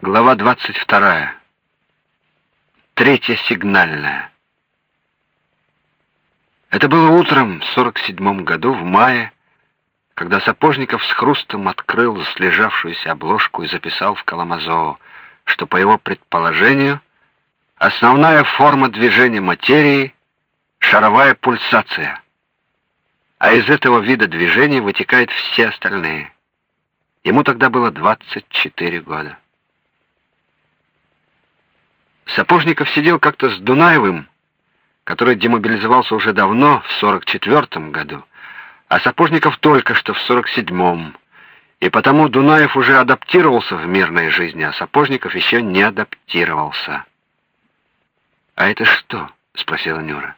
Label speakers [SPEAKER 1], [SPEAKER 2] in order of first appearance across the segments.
[SPEAKER 1] Глава 22. Третья сигнальная. Это было утром в 47 году, в мае, когда Сапожников с хрустом открыл слежавшуюся обложку и записал в Каламазоу, что, по его предположению, основная форма движения материи — шаровая пульсация, а из этого вида движения вытекают все остальные. Ему тогда было 24 года. Сапожников сидел как-то с Дунаевым, который демобилизовался уже давно, в 44 году, а Сапожников только что в 47-м. И потому Дунаев уже адаптировался в мирной жизни, а Сапожников еще не адаптировался. «А это что?» — спросила Нюра.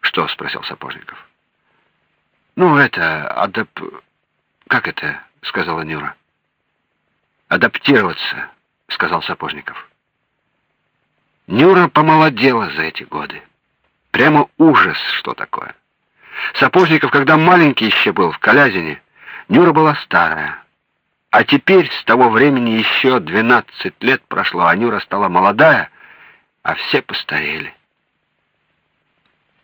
[SPEAKER 1] «Что?» — спросил Сапожников. «Ну, это... адап... Как это?» — сказала Нюра. «Адаптироваться», — сказал Сапожников. Нюра помолодела за эти годы. Прямо ужас, что такое. Сапожников, когда маленький еще был в Калязине, Нюра была старая. А теперь с того времени еще 12 лет прошло, а Нюра стала молодая, а все постарели.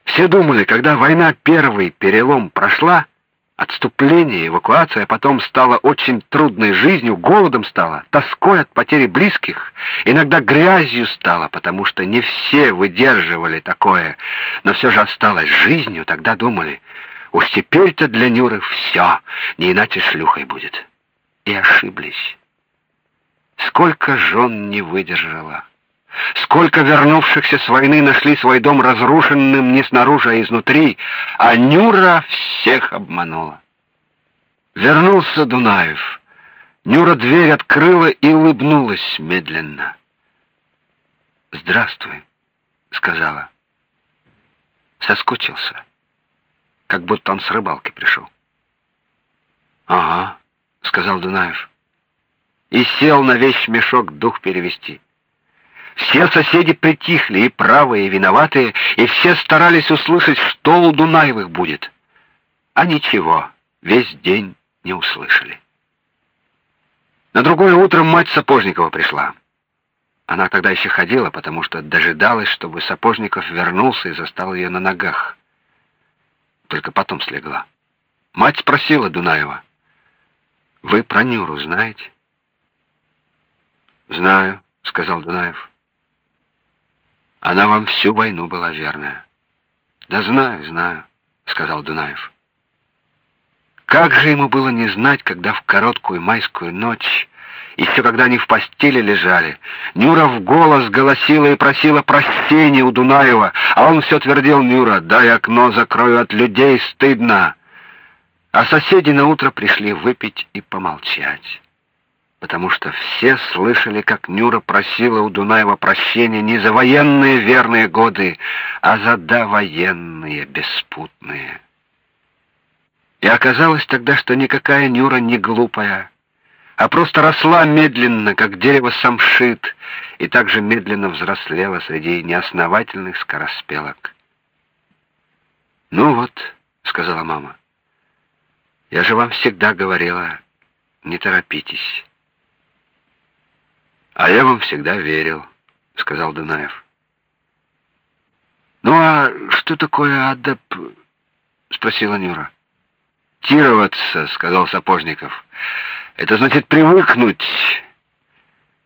[SPEAKER 1] Все думали, когда война первый перелом прошла, Отступление, эвакуация а потом стала очень трудной жизнью, голодом стало, тоской от потери близких, иногда грязью стало, потому что не все выдерживали такое, но все же осталось жизнью, тогда думали, уж теперь-то для Нюры все, не иначе шлюхой будет. И ошиблись. Сколько жен не выдержала. Сколько вернувшихся с войны нашли свой дом разрушенным не снаружи, а изнутри, а Нюра всех обманула. Вернулся Дунаев. Нюра дверь открыла и улыбнулась медленно. «Здравствуй», — сказала. Соскучился, как будто он с рыбалки пришел. «Ага», — сказал Дунаев. И сел на весь мешок дух перевести. Все соседи притихли, и правые, и виноватые, и все старались услышать, что у Дунаевых будет. А ничего, весь день не услышали. На другое утро мать Сапожникова пришла. Она тогда еще ходила, потому что дожидалась, чтобы Сапожников вернулся и застал ее на ногах. Только потом слегла. Мать спросила Дунаева, «Вы про Нюру знаете?» «Знаю», — сказал Дунаев. Она вам всю войну была верная. Да знаю, знаю, сказал Дунаев. Как же ему было не знать, когда в короткую майскую ночь, еще когда они в постели лежали, Нюра в голос голосила и просила прощения у Дунаева, а он все твердил Нюра, дай окно закрою от людей, стыдно. А соседи на утро пришли выпить и помолчать потому что все слышали, как Нюра просила у Дунаева прощения не за военные верные годы, а за довоенные беспутные. И оказалось тогда, что никакая Нюра не глупая, а просто росла медленно, как дерево самшит, и также медленно взрослела среди неосновательных скороспелок. «Ну вот», — сказала мама, — «я же вам всегда говорила, не торопитесь». А я вам всегда верил, сказал Дунаев. Ну а что такое адап? спросила Нюра. Тироваться, сказал Сапожников. Это значит привыкнуть.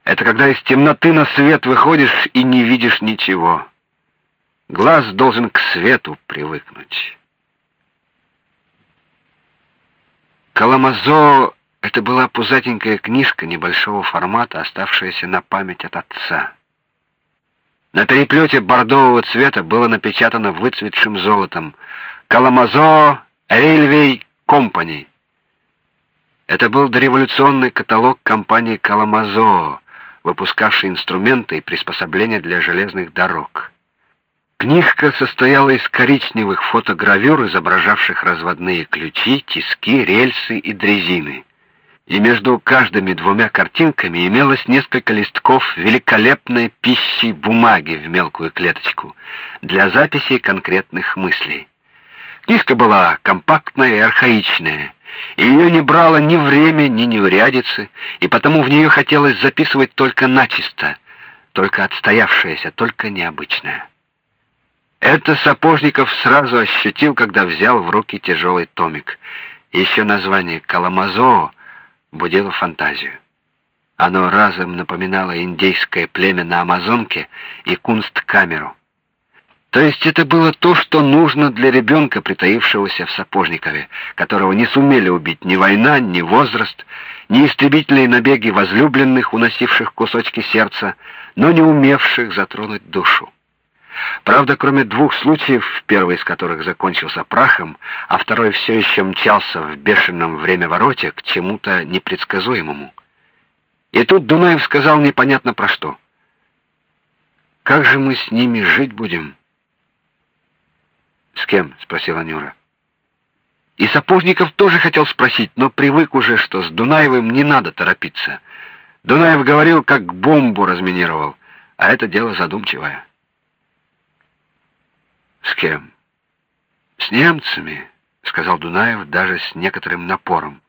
[SPEAKER 1] Это когда из темноты на свет выходишь и не видишь ничего. Глаз должен к свету привыкнуть. Каламазо это была пузатенькая книжка небольшого формата, оставшаяся на память от отца. На переплете бордового цвета было напечатано выцветшим золотом «Каламазо Рельвей Компани». Это был дореволюционный каталог компании «Каламазо», выпускавший инструменты и приспособления для железных дорог. Книжка состояла из коричневых фотогравюр, изображавших разводные ключи, тиски, рельсы и дрезины и между каждыми двумя картинками имелось несколько листков великолепной пищи бумаги в мелкую клеточку для записи конкретных мыслей. Книжка была компактная и архаичная, и ее не брало ни время, ни неурядицы, и потому в нее хотелось записывать только начисто, только отстоявшееся, только необычное. Это Сапожников сразу ощутил, когда взял в руки тяжелый томик. Еще название «Каламазоо» будило фантазию. Оно разом напоминало индейское племя на Амазонке и кунсткамеру. То есть это было то, что нужно для ребенка, притаившегося в Сапожникове, которого не сумели убить ни война, ни возраст, ни истребительные набеги возлюбленных, уносивших кусочки сердца, но не умевших затронуть душу. Правда, кроме двух случаев, первый из которых закончился прахом, а второй все еще мчался в бешеном времявороте к чему-то непредсказуемому. И тут Дунаев сказал непонятно про что. «Как же мы с ними жить будем?» «С кем?» — спросила Нюра. И Сапожников тоже хотел спросить, но привык уже, что с Дунаевым не надо торопиться. Дунаев говорил, как бомбу разминировал, а это дело задумчивое. «С кем?» «С немцами», — сказал Дунаев даже с некоторым напором.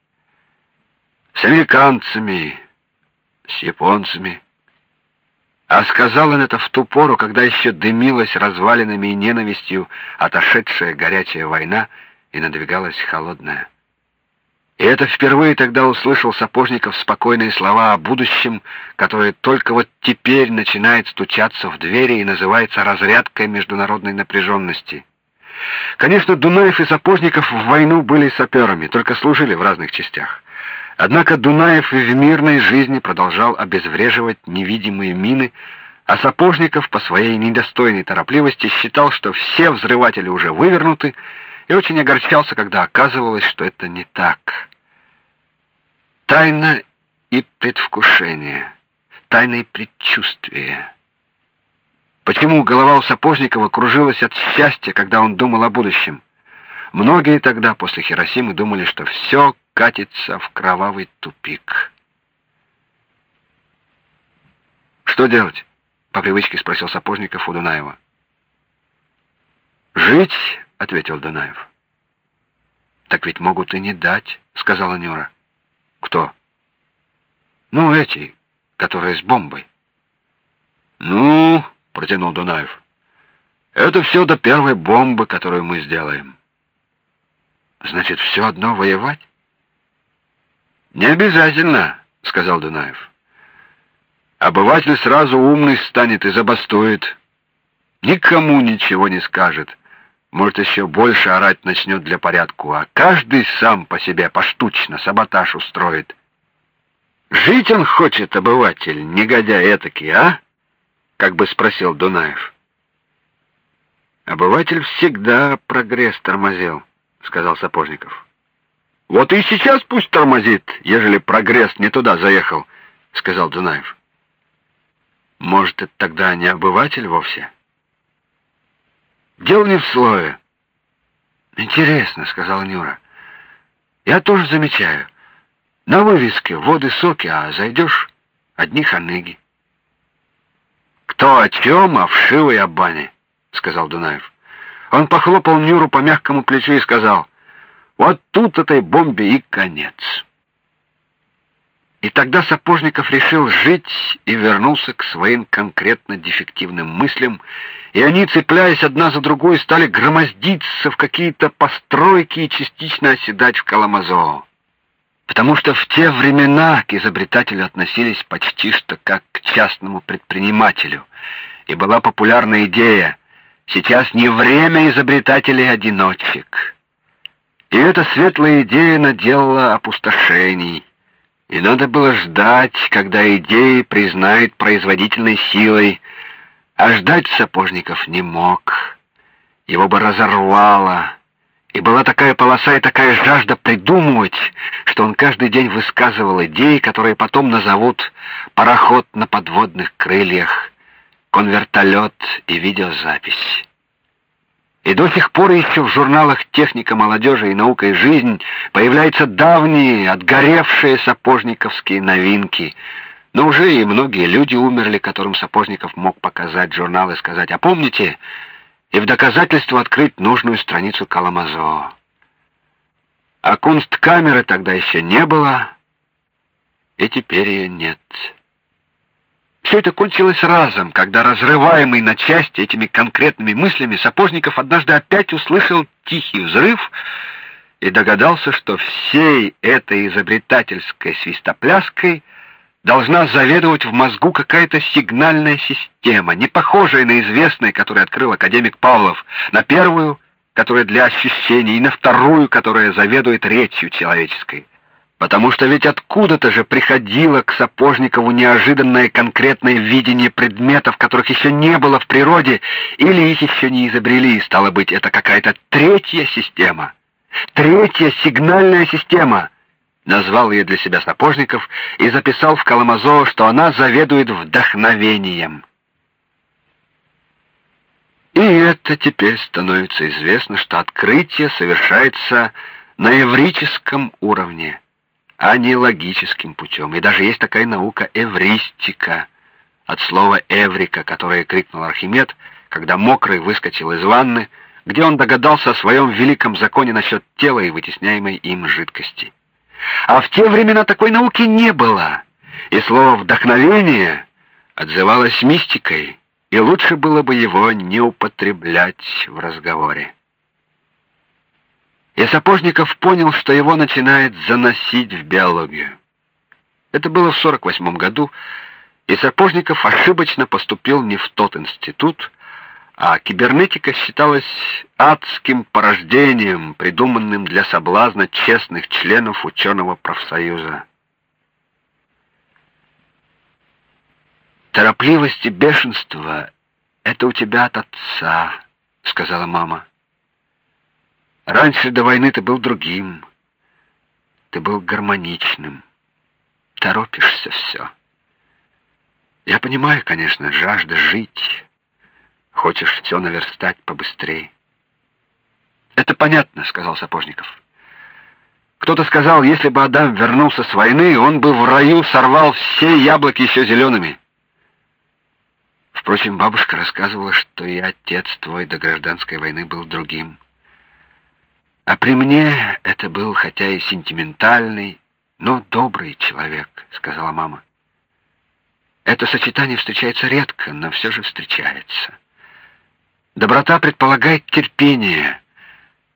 [SPEAKER 1] «С американцами, с японцами». А сказал он это в ту пору, когда еще дымилась развалинами и ненавистью отошедшая горячая война и надвигалась холодная. И это впервые тогда услышал Сапожников спокойные слова о будущем, которое только вот теперь начинает стучаться в двери и называется разрядкой международной напряженности. Конечно, Дунаев и Сапожников в войну были саперами, только служили в разных частях. Однако Дунаев и в мирной жизни продолжал обезвреживать невидимые мины, а Сапожников по своей недостойной торопливости считал, что все взрыватели уже вывернуты, и очень огорчался, когда оказывалось, что это не так. Тайна и предвкушение, тайна и предчувствие. Почему голова у Сапожникова кружилась от счастья, когда он думал о будущем? Многие тогда после Хиросимы думали, что все катится в кровавый тупик. Что делать? по привычке спросил Сапожников у Дунаева. Жить, ответил Дунаев. Так ведь могут и не дать, сказала Нюра. Кто? Ну, эти, которые с бомбой. Ну, протянул Дунаев. Это все до первой бомбы, которую мы сделаем. Значит, все одно воевать? Не обязательно, сказал Дунаев. Обыватель сразу умный станет и забастует. Никому ничего не скажет. Может, еще больше орать начнет для порядку, а каждый сам по себе поштучно саботаж устроит. Жить он хочет, обыватель, негодяй этакий, а? Как бы спросил Дунаев. Обыватель всегда прогресс тормозил, сказал Сапожников. Вот и сейчас пусть тормозит, ежели прогресс не туда заехал, сказал Дунаев. Может, это тогда не обыватель вовсе? Дело не в слое. Интересно, сказал Нюра. Я тоже замечаю. На вывеске воды соки, а зайдешь одни ханыги. Кто о чем, а вшивой о бане, сказал Дунаев. Он похлопал Нюру по мягкому плечу и сказал: вот тут этой бомбе и конец. И тогда Сапожников решил жить и вернулся к своим конкретно дефективным мыслям, и они, цепляясь одна за другой, стали громоздиться в какие-то постройки и частично оседать в Каламазоо. Потому что в те времена к изобретателю относились почти что как к частному предпринимателю, и была популярна идея «сейчас не время изобретателей-одиночек». И эта светлая идея наделала опустошений. И надо было ждать, когда идеи признают производительной силой, а ждать Сапожников не мог. Его бы разорвало. И была такая полоса и такая жажда придумывать, что он каждый день высказывал идеи, которые потом назовут пароход на подводных крыльях, конвертолет и видеозапись. И до сих пор еще в журналах «Техника молодежи» и «Наука и жизнь» появляются давние, отгоревшие сапожниковские новинки. Но уже и многие люди умерли, которым Сапожников мог показать журнал и сказать «А помните?» и в доказательство открыть нужную страницу Каламазо. А кунсткамеры тогда еще не было, и теперь ее нет. Все это кончилось разом, когда разрываемый на части этими конкретными мыслями Сапожников однажды опять услышал тихий взрыв и догадался, что всей этой изобретательской свистопляской должна заведовать в мозгу какая-то сигнальная система, не похожая на известную, которую открыл академик Павлов, на первую, которая для ощущений, и на вторую, которая заведует речью человеческой. Потому что ведь откуда-то же приходило к Сапожникову неожиданное конкретное видение предметов, которых еще не было в природе, или их еще не изобрели, и стало быть, это какая-то третья система. Третья сигнальная система. Назвал ее для себя Сапожников и записал в Коломозово, что она заведует вдохновением. И это теперь становится известно, что открытие совершается на эврическом уровне а не логическим путем. И даже есть такая наука эвристика, от слова «эврика», которое крикнул Архимед, когда мокрый выскочил из ванны, где он догадался о своем великом законе насчет тела и вытесняемой им жидкости. А в те времена такой науки не было, и слово «вдохновение» отзывалось мистикой, и лучше было бы его не употреблять в разговоре. И Сапожников понял, что его начинает заносить в биологию. Это было в 48 году, и Сапожников ошибочно поступил не в тот институт, а кибернетика считалась адским порождением, придуманным для соблазна честных членов ученого профсоюза. Торопливость и бешенство — это у тебя от отца, — сказала мама. Раньше до войны ты был другим. Ты был гармоничным. Торопишься все. Я понимаю, конечно, жажда жить. Хочешь все наверстать побыстрее. Это понятно, сказал Сапожников. Кто-то сказал, если бы Адам вернулся с войны, он бы в раю сорвал все яблоки еще зелеными. Впрочем, бабушка рассказывала, что и отец твой до гражданской войны был другим. А при мне это был, хотя и сентиментальный, но добрый человек, сказала мама. Это сочетание встречается редко, но все же встречается. Доброта предполагает терпение,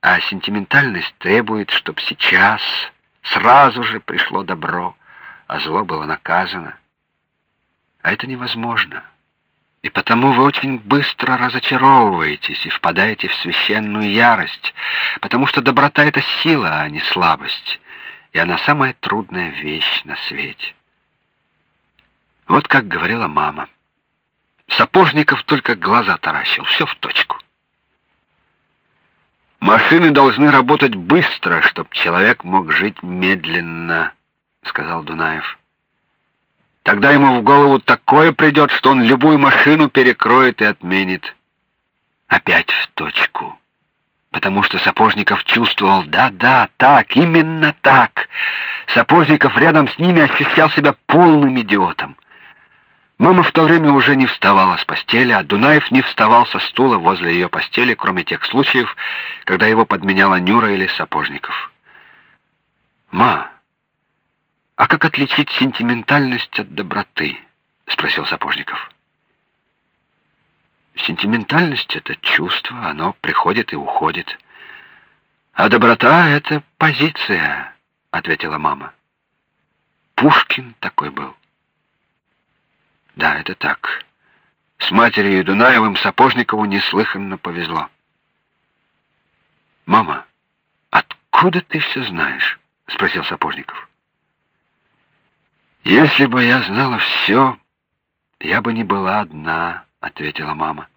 [SPEAKER 1] а сентиментальность требует, чтобы сейчас сразу же пришло добро, а зло было наказано. А это невозможно. И потому вы очень быстро разочаровываетесь и впадаете в священную ярость, потому что доброта — это сила, а не слабость, и она самая трудная вещь на свете. Вот как говорила мама. Сапожников только глаза таращил, все в точку. «Машины должны работать быстро, чтобы человек мог жить медленно», — сказал Дунаев. Тогда ему в голову такое придет, что он любую машину перекроет и отменит. Опять в точку. Потому что Сапожников чувствовал, да-да, так, именно так. Сапожников рядом с ними ощущал себя полным идиотом. Мама в то время уже не вставала с постели, а Дунаев не вставал со стула возле ее постели, кроме тех случаев, когда его подменяла Нюра или Сапожников. «Ма, а как отличить сентиментальность от доброты? спросил Сапожников. Сентиментальность это чувство, оно приходит и уходит. А доброта это позиция, ответила мама. Пушкин такой был. Да, это так. С матерью Дунаевым Сапожникову неслыханно повезло. Мама, откуда ты все знаешь? спросил Сапожников. «Если бы я знала все, я бы не была одна», — ответила мама.